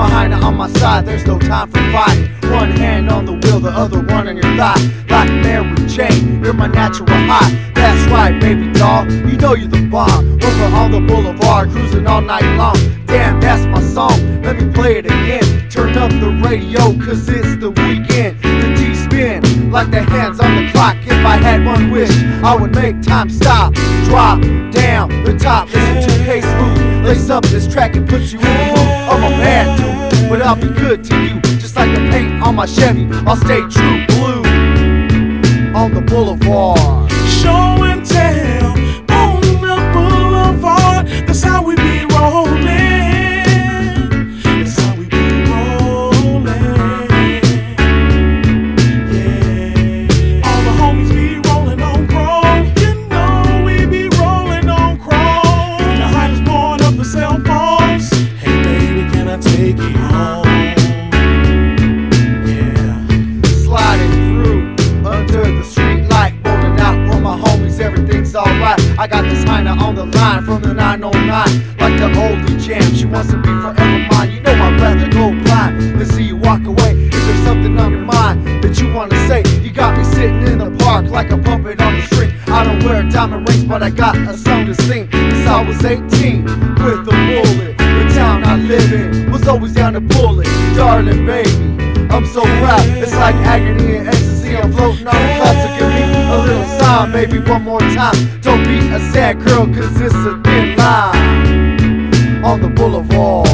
my hyena on my side, there's no time for fighting. One hand on the wheel, the other one on your thigh. Like Mary Jane, you're my natural high. That's right, baby doll, you know you're the bomb. Over on the boulevard, cruising all night long. Damn, that's my song, let me play it again. Turn up the radio, cause it's the weekend. The D spin, like the hands on the clock. If I had one wish, I would make time stop. Drop down the top, listen to K Smooth. Lace up this track and put you in the mood. I'm a bad dude, but I'll be good to you. Just like the paint on my Chevy, I'll stay true blue on the boulevard. Line from the 909, like the oldie jam. She wants to be forever mine. You know I'd rather go blind than see you walk away. If there's something on your mind that you wanna say, you got me sitting in the park like a puppet on the string. I don't wear diamond rings, but I got a song to sing. Since I was 18 with a bullet, the town I live in was always down to pull it, darling baby. I'm so proud, it's like agony and ecstasy. I'm floating on the clouds, give me a little sign, baby, one more time. Don't be a sad girl, cause it's a thin line on the boulevard.